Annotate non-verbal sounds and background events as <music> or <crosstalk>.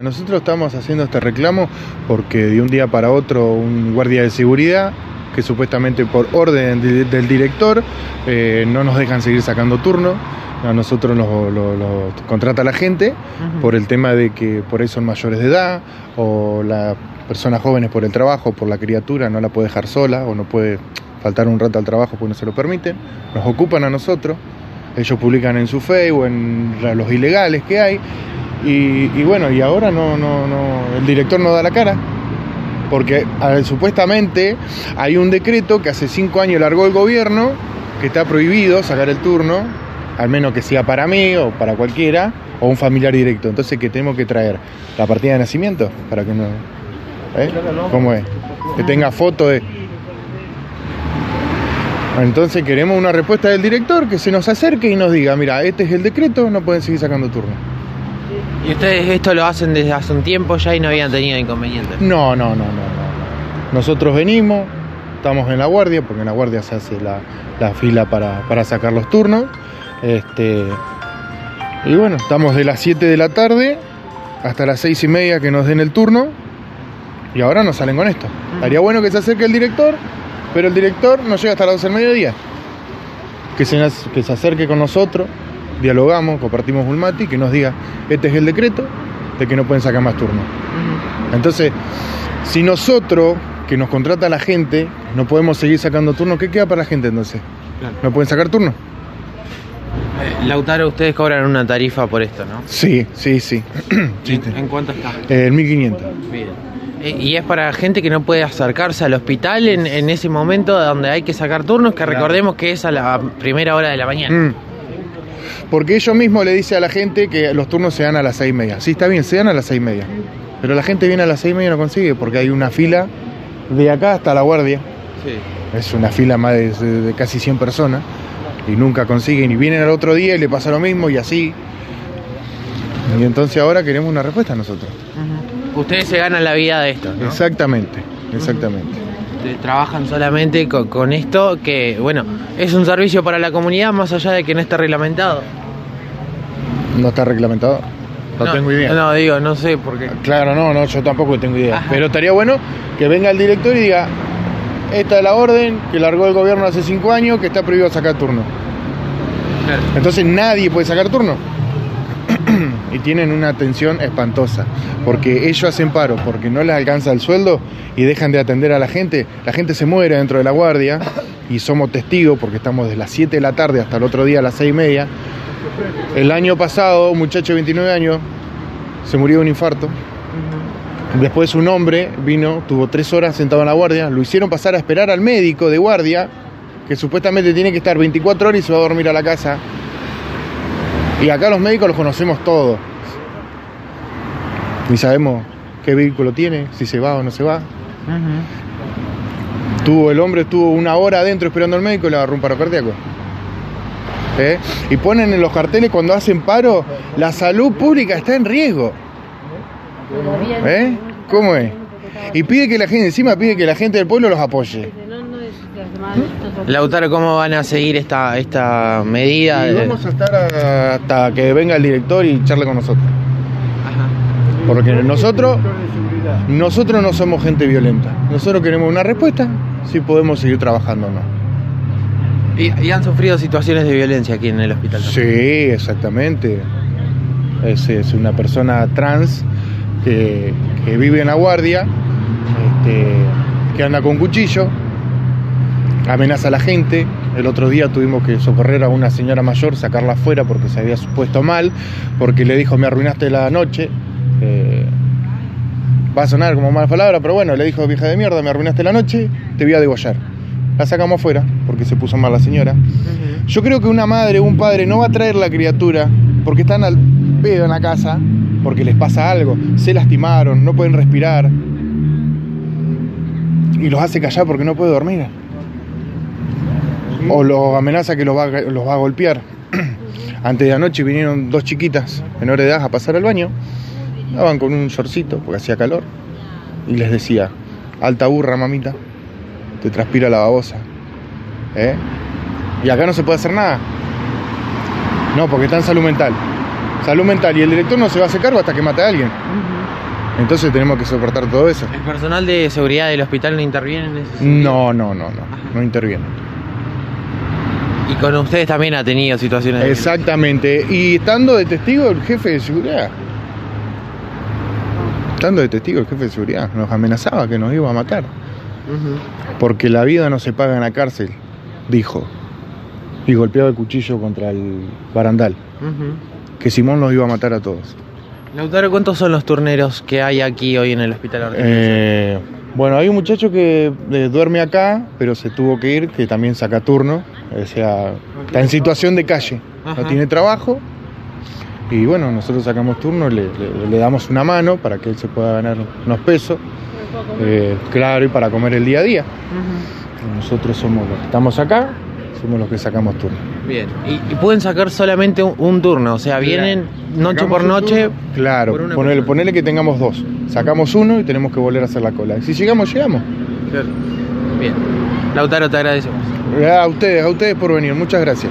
Nosotros estamos haciendo este reclamo porque de un día para otro un guardia de seguridad que supuestamente por orden de- del director eh, no nos dejan seguir sacando turno. A nosotros lo, lo- lo contrata la gente por el tema de que por ahí son mayores de edad o las personas jóvenes por el trabajo, por la criatura, no la puede dejar sola o no puede faltar un rato al trabajo porque no se lo permiten. Nos ocupan a nosotros. Ellos publican en su Facebook, en los ilegales que hay. Y, bueno, y ahora no, no, no, el director no da la cara. Porque supuestamente hay un decreto que hace cinco años largó el gobierno que está prohibido sacar el turno, al menos que sea para mí o para cualquiera, o un familiar directo. Entonces, que tenemos que traer? ¿La partida de nacimiento? Para que no. ¿eh? ¿Cómo es? Que tenga foto de. Entonces queremos una respuesta del director que se nos acerque y nos diga, mira, este es el decreto, no pueden seguir sacando turno. Y ustedes esto lo hacen desde hace un tiempo ya y no habían tenido inconvenientes. No, no, no, no, no. no. Nosotros venimos, estamos en la guardia, porque en la guardia se hace la, la fila para, para sacar los turnos. Este, y bueno, estamos de las 7 de la tarde hasta las 6 y media que nos den el turno. Y ahora nos salen con esto. Estaría bueno que se acerque el director, pero el director no llega hasta las 12 del mediodía. Que se, que se acerque con nosotros, dialogamos, compartimos un mate y que nos diga, este es el decreto de que no pueden sacar más turnos. Entonces, si nosotros, que nos contrata la gente, no podemos seguir sacando turnos, ¿qué queda para la gente entonces? Claro. ¿No pueden sacar turno? Eh, Lautaro, ustedes cobran una tarifa por esto, ¿no? Sí, sí, sí. <clears throat> ¿En, en cuánto está? Eh, El 1500. Bien. Eh, Y es para gente que no puede acercarse al hospital en, en ese momento donde hay que sacar turnos, que recordemos que es a la primera hora de la mañana. Mm. Porque ellos mismos le dicen a la gente que los turnos se dan a las seis y media. Sí, está bien, se dan a las seis y media. Pero la gente viene a las seis y media y no consigue porque hay una fila de acá hasta la guardia. Sí. Es una fila más de, de- de casi 100 personas y nunca consiguen y vienen al otro día y le pasa lo mismo y así. Y entonces ahora queremos una respuesta nosotros. Ustedes se ganan la vida de esto, ¿no? Exactamente, exactamente. Trabajan solamente co- con, esto que, bueno, es un servicio para la comunidad más allá de que no esté reglamentado. ¿No está reglamentado? No, tengo idea. No, digo, no sé por qué. Claro, no, no, yo tampoco tengo idea. Ajá. Pero estaría bueno que venga el director y diga, esta es la orden que largó el gobierno hace cinco años que está prohibido sacar turno. Entonces nadie puede sacar turno. <clears throat> y tienen una atención espantosa, porque ellos hacen paro, porque no les alcanza el sueldo y dejan de atender a la gente. La gente se muere dentro de la guardia y somos testigos porque estamos desde las 7 de la tarde hasta el otro día a las 6 y media. El año pasado, un muchacho de 29 años se murió de un infarto. Después un hombre vino, tuvo tres horas sentado en la guardia, lo hicieron pasar a esperar al médico de guardia, que supuestamente tiene que estar 24 horas y se va a dormir a la casa. Y acá los médicos los conocemos todos. Y sabemos qué vehículo tiene, si se va o no se va. Tuvo, el hombre estuvo una hora adentro esperando al médico y le agarró un paro cardíaco. ¿Eh? Y ponen en los carteles cuando hacen paro, la salud pública está en riesgo. ¿Eh? ¿Cómo es? Y pide que la gente, encima pide que la gente del pueblo los apoye. Lautaro, ¿cómo van a seguir esta, esta medida? Y vamos a estar a- hasta que venga el director y charle con nosotros. Ajá. Porque nosotros, nosotros no somos gente violenta. Nosotros queremos una respuesta si podemos seguir trabajando o no. Y, han sufrido situaciones de violencia aquí en el hospital. Sí, exactamente. Es, una persona trans que, que vive en la guardia, este, que anda con cuchillo, amenaza a la gente. El otro día tuvimos que socorrer a una señora mayor, sacarla afuera porque se había puesto mal, porque le dijo, me arruinaste la noche. Eh, va a sonar como mala palabra, pero bueno, le dijo, vieja de mierda, me arruinaste la noche, te voy a degollar. La sacamos afuera porque se puso mal la señora. Yo creo que una madre o un padre no va a traer la criatura porque están al pedo en la casa, porque les pasa algo, se lastimaron, no pueden respirar. Y los hace callar porque no puede dormir. O los amenaza que los va, a- los va a golpear. Antes de anoche vinieron dos chiquitas menores de edad a pasar al baño. Estaban con un shortcito porque hacía calor. Y les decía, alta burra, mamita, te transpira la babosa. ¿Eh? Y acá no se puede hacer nada. No, porque está en salud mental. Salud mental y el director no se va a hacer cargo hasta que mate a alguien. Entonces tenemos que soportar todo eso. ¿El personal de seguridad del hospital no interviene en ese sentido? No, no, no, no, no interviene. Y con ustedes también ha tenido situaciones de Exactamente. Y estando de testigo el jefe de seguridad. Estando de testigo el jefe de seguridad. Nos amenazaba que nos iba a matar. Porque la vida no se paga en la cárcel, dijo. Y golpeaba el cuchillo contra el barandal. Que Simón los iba a matar a todos. Lautaro, ¿cuántos son los turneros que hay aquí hoy en el hospital? Eh, bueno, hay un muchacho que eh, duerme acá, pero se tuvo que ir, que también saca turno. O sea, está en situación de calle. Ajá. No tiene trabajo. Y bueno, nosotros sacamos turno, le, le- le damos una mano para que él se pueda ganar unos pesos. Eh, claro, y para comer el día a día. Nosotros somos los que estamos acá, somos los que sacamos turno. Bien. Y, y pueden sacar solamente un, un turno, o sea, vienen noche por noche. turno, Claro, por ponele, ponele que tengamos dos. Sacamos uno y tenemos que volver a hacer la cola. Y si llegamos, llegamos. Bien. Lautaro, te agradecemos. A ustedes, a ustedes por venir. Muchas gracias.